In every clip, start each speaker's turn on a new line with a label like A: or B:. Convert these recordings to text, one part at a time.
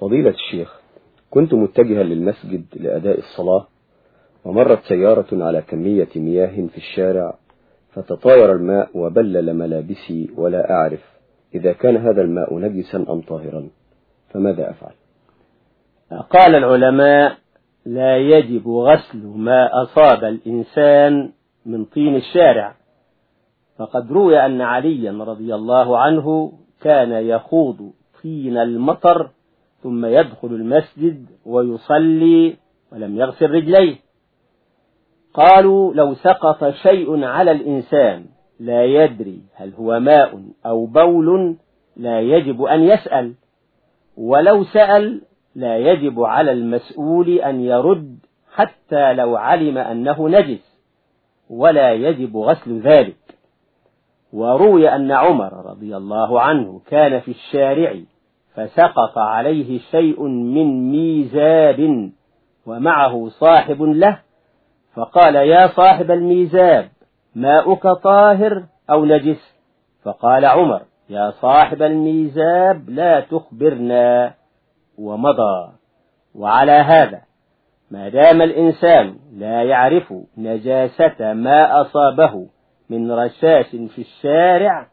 A: فضيلة الشيخ كنت متجها للمسجد لأداء الصلاة ومرت سيارة على كمية مياه في الشارع فتطاير الماء وبلل ملابسي ولا أعرف إذا كان هذا الماء نجسا أم طاهرا فماذا أفعل؟
B: قال العلماء لا يجب غسل ما أصاب الإنسان من طين الشارع. فقد روي أن عليا رضي الله عنه كان يخوض طين المطر ثم يدخل المسجد ويصلي ولم يغسل رجليه. قالوا لو سقط شيء على الإنسان لا يدري هل هو ماء أو بول لا يجب أن يسأل ولو سأل لا يجب على المسؤول أن يرد حتى لو علم أنه نجس ولا يجب غسل ذلك. وروي أن عمر رضي الله عنه كان في الشارع فسقط عليه شيء من ميزاب ومعه صاحب له فقال يا صاحب الميزاب ماؤك طاهر أو نجس؟ فقال عمر يا صاحب الميزاب لا تخبرنا ومضى. وعلى هذا ما دام الإنسان لا يعرف نجاسة ما أصابه من رشاش في الشارع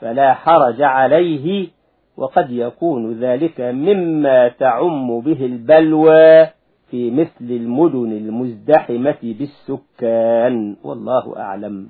B: فلا حرج عليه وقد يكون ذلك مما تعم به البلوى في مثل المدن المزدحمة بالسكان. والله أعلم.